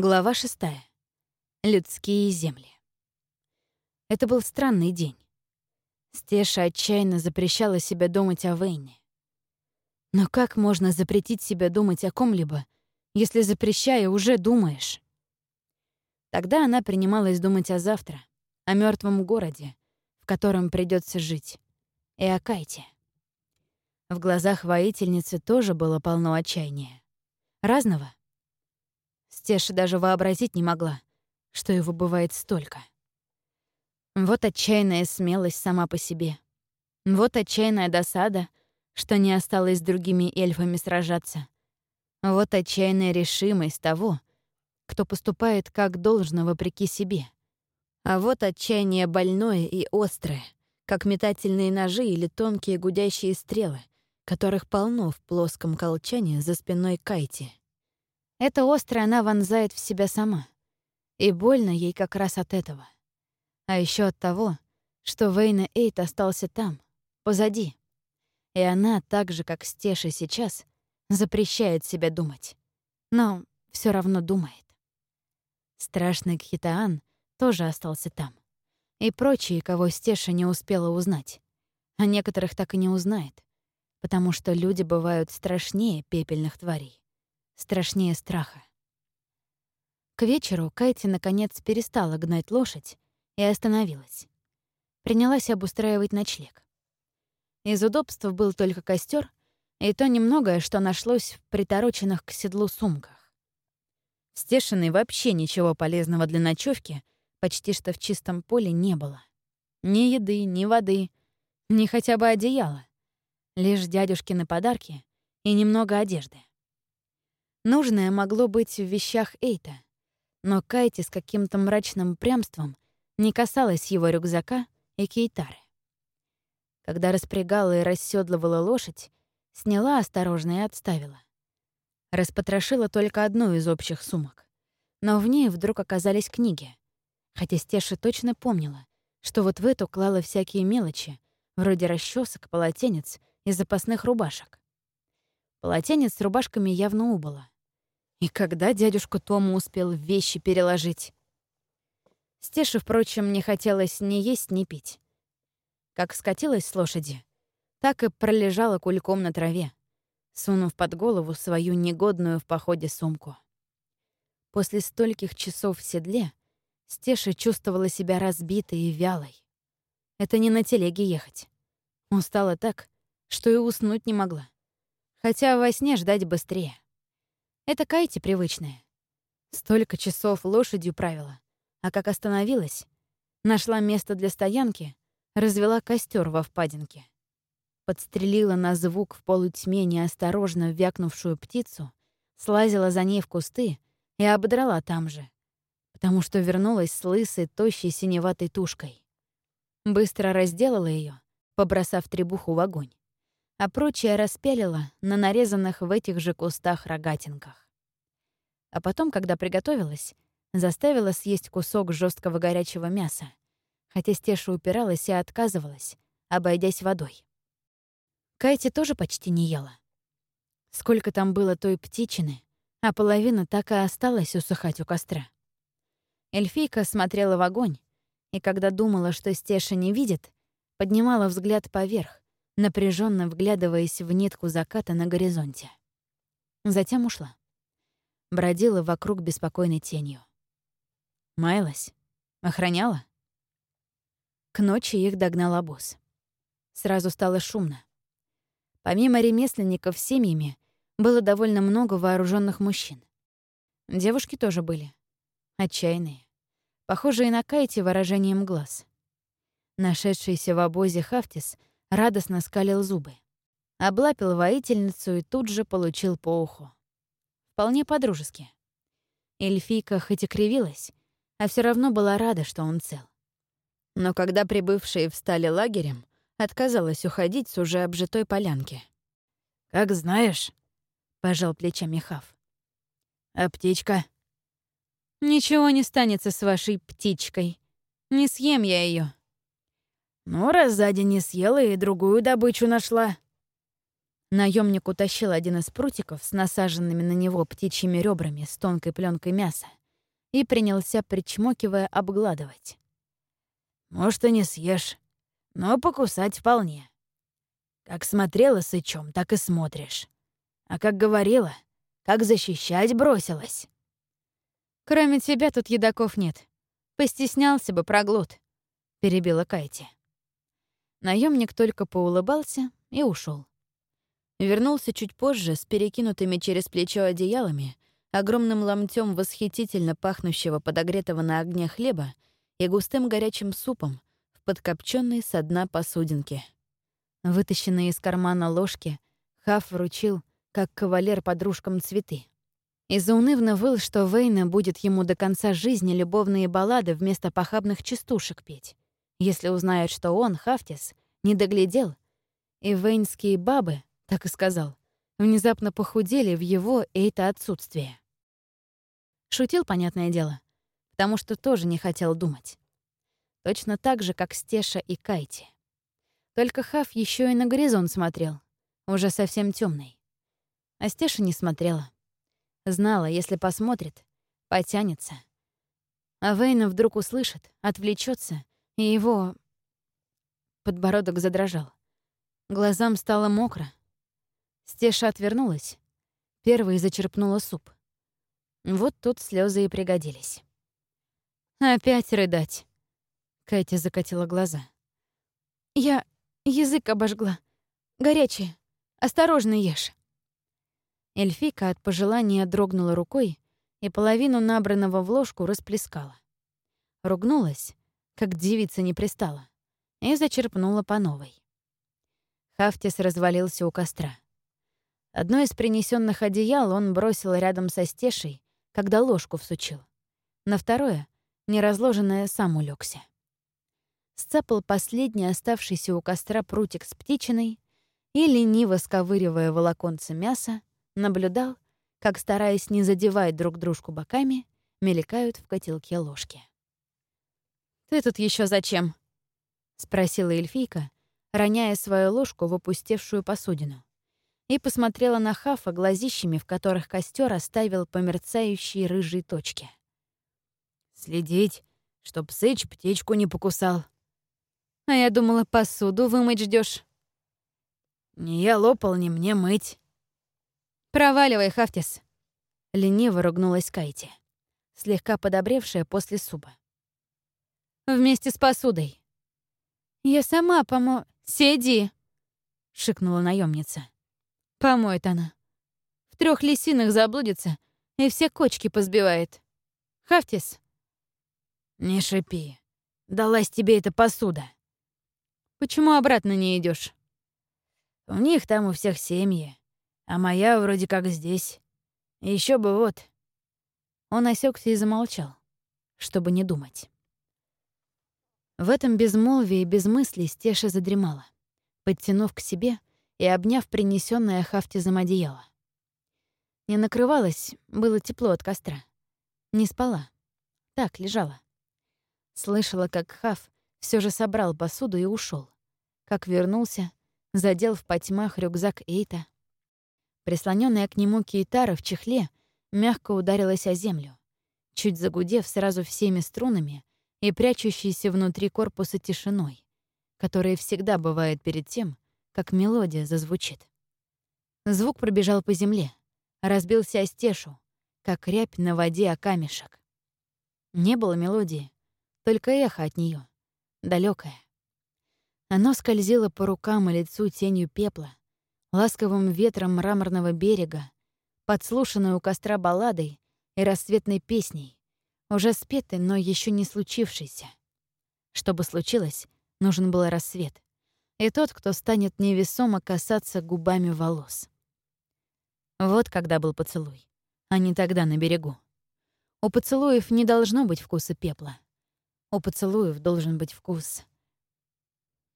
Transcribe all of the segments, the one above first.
Глава шестая. Людские земли. Это был странный день. Стеша отчаянно запрещала себе думать о Вейне. Но как можно запретить себе думать о ком-либо, если, запрещая, уже думаешь? Тогда она принималась думать о завтра, о мертвом городе, в котором придется жить, и о Кайте. В глазах воительницы тоже было полно отчаяния. Разного. Стеша даже вообразить не могла, что его бывает столько. Вот отчаянная смелость сама по себе. Вот отчаянная досада, что не осталось с другими эльфами сражаться. Вот отчаянная решимость того, кто поступает как должно вопреки себе. А вот отчаяние больное и острое, как метательные ножи или тонкие гудящие стрелы, которых полно в плоском колчане за спиной Кайти. Это острое она вонзает в себя сама. И больно ей как раз от этого. А еще от того, что Вейна Эйт остался там, позади. И она, так же, как Стеша сейчас, запрещает себя думать. Но все равно думает. Страшный Кхитаан тоже остался там. И прочие, кого Стеша не успела узнать. А некоторых так и не узнает. Потому что люди бывают страшнее пепельных тварей. Страшнее страха. К вечеру Кайти наконец перестала гнать лошадь и остановилась. Принялась обустраивать ночлег. Из удобств был только костер и то немногое, что нашлось в притороченных к седлу сумках. В Стешиной вообще ничего полезного для ночевки почти что в чистом поле не было. Ни еды, ни воды, ни хотя бы одеяла. Лишь дядюшкины подарки и немного одежды. Нужное могло быть в вещах Эйта, но Кайти с каким-то мрачным прямством не касалась его рюкзака и кейтары. Когда распрягала и расседлывала лошадь, сняла осторожно и отставила. Распотрошила только одну из общих сумок. Но в ней вдруг оказались книги. Хотя Стеша точно помнила, что вот в эту клала всякие мелочи, вроде расчесок, полотенец и запасных рубашек. Полотенец с рубашками явно убыло. И когда дядюшка Тому успел вещи переложить? Стеше, впрочем, не хотелось ни есть, ни пить. Как скатилась с лошади, так и пролежала кульком на траве, сунув под голову свою негодную в походе сумку. После стольких часов в седле Стеша чувствовала себя разбитой и вялой. Это не на телеге ехать. Устала так, что и уснуть не могла. Хотя во сне ждать быстрее. Это Кайти привычная. Столько часов лошадью правила, а как остановилась, нашла место для стоянки, развела костер во впадинке подстрелила на звук в полутьме неосторожно вякнувшую птицу, слазила за ней в кусты и ободрала там же, потому что вернулась с лысой, тощей синеватой тушкой. Быстро разделала ее, побросав требуху в огонь, а прочее распялила на нарезанных в этих же кустах рогатинках. А потом, когда приготовилась, заставила съесть кусок жесткого горячего мяса, хотя Стеша упиралась и отказывалась, обойдясь водой. Кайти тоже почти не ела. Сколько там было той птичины, а половина так и осталась усыхать у костра. Эльфийка смотрела в огонь, и когда думала, что Стеша не видит, поднимала взгляд поверх, напряженно вглядываясь в нитку заката на горизонте. Затем ушла. Бродила вокруг беспокойной тенью. Маялась? Охраняла? К ночи их догнал обоз. Сразу стало шумно. Помимо ремесленников с семьями, было довольно много вооруженных мужчин. Девушки тоже были. Отчаянные. Похожие на Кайти выражением глаз. Нашедшийся в обозе Хафтис радостно скалил зубы. Облапил воительницу и тут же получил по уху. Вполне по-дружески. Эльфийка хоть и кривилась, а все равно была рада, что он цел. Но когда прибывшие встали лагерем, отказалась уходить с уже обжитой полянки. «Как знаешь», — пожал плечами Хав. «А птичка?» «Ничего не станется с вашей птичкой. Не съем я ее. «Ну, раз сзади не съела и другую добычу нашла». Наемник утащил один из прутиков с насаженными на него птичьими ребрами с тонкой пленкой мяса и принялся, причмокивая, обгладывать. «Может, и не съешь, но покусать вполне. Как смотрела сычом, так и смотришь. А как говорила, как защищать бросилась». «Кроме тебя тут едоков нет. Постеснялся бы проглот», — перебила Кайти. Наемник только поулыбался и ушел. Вернулся чуть позже с перекинутыми через плечо одеялами, огромным ломтем восхитительно пахнущего подогретого на огне хлеба и густым горячим супом в подкопченной со дна посудинке. Вытащенные из кармана ложки, Хаф вручил, как кавалер подружкам цветы. И заунывно выл, что Вейна будет ему до конца жизни любовные баллады вместо похабных частушек петь, если узнают, что он, Хафтис, не доглядел, и вейнские бабы, так и сказал, внезапно похудели в его это отсутствие. Шутил, понятное дело, потому что тоже не хотел думать. Точно так же, как Стеша и Кайти. Только Хав еще и на горизонт смотрел, уже совсем темный. А Стеша не смотрела. Знала, если посмотрит, потянется. А Вейна вдруг услышит, отвлечется, и его... Подбородок задрожал. Глазам стало мокро, Стеша отвернулась. Первой зачерпнула суп. Вот тут слезы и пригодились. «Опять рыдать!» Кэти закатила глаза. «Я язык обожгла. Горячее. Осторожно ешь». Эльфика от пожелания дрогнула рукой и половину набранного в ложку расплескала. Ругнулась, как девица не пристала, и зачерпнула по новой. Хафтис развалился у костра. Одно из принесенных одеял он бросил рядом со стешей, когда ложку всучил. На второе, неразложенное, сам улегся. Сцапал последний оставшийся у костра прутик с птичиной и, лениво сковыривая волоконце мяса, наблюдал, как, стараясь не задевать друг дружку боками, мелькают в котелке ложки. «Ты тут еще зачем?» — спросила эльфийка, роняя свою ложку в опустевшую посудину и посмотрела на Хафа глазищами, в которых костер оставил померцающие рыжие точки. «Следить, чтоб Сыч птичку не покусал». «А я думала, посуду вымыть ждешь. «Не я лопал, не мне мыть». «Проваливай, Хафтис», — лениво ругнулась Кайти, слегка подобревшая после супа. «Вместе с посудой». «Я сама помо... Сиди!» — шикнула наемница. Помоет она. В трех лисинах заблудится и все кочки позбивает. Хафтис. Не шипи. Далась тебе эта посуда. Почему обратно не идешь? У них там у всех семьи, а моя вроде как здесь. Еще бы вот. Он осекся и замолчал, чтобы не думать. В этом безмолвии и безмыслии Стеша задремала, подтянув к себе и обняв принесенное Хафтизом одеяло. Не накрывалась, было тепло от костра. Не спала. Так, лежала. Слышала, как Хаф все же собрал посуду и ушел. Как вернулся, задел в потьмах рюкзак Эйта. Прислоненная к нему Кейтара в чехле мягко ударилась о землю, чуть загудев сразу всеми струнами и прячущейся внутри корпуса тишиной, которая всегда бывает перед тем, как мелодия зазвучит. Звук пробежал по земле, разбился о стешу, как рябь на воде о камешек. Не было мелодии, только эхо от нее, далекое. Оно скользило по рукам и лицу тенью пепла, ласковым ветром мраморного берега, подслушанной у костра балладой и рассветной песней, уже спетой, но еще не случившейся. Чтобы случилось, нужен был рассвет и тот, кто станет невесомо касаться губами волос. Вот когда был поцелуй, а не тогда на берегу. У поцелуев не должно быть вкуса пепла. У поцелуев должен быть вкус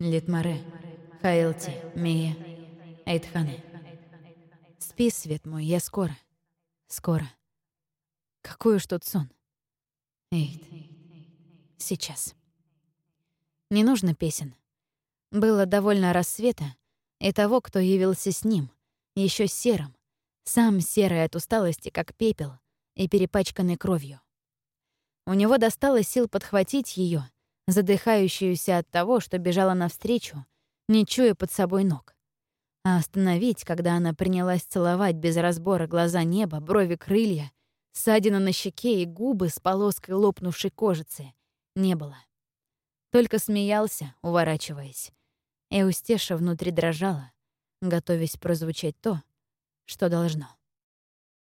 Литмаре, Хаэлти, Мия, Эйтхане. Спи, свет мой, я скоро. Скоро. Какой уж тот сон. Эйт. Сейчас. Не нужно песен. Было довольно рассвета и того, кто явился с ним, еще серым, сам серый от усталости, как пепел, и перепачканный кровью. У него достало сил подхватить ее, задыхающуюся от того, что бежала навстречу, не чуя под собой ног. А остановить, когда она принялась целовать без разбора глаза неба, брови крылья, ссадина на щеке и губы с полоской лопнувшей кожицы, не было. Только смеялся, уворачиваясь. И Устеша внутри дрожала, готовясь прозвучать то, что должно.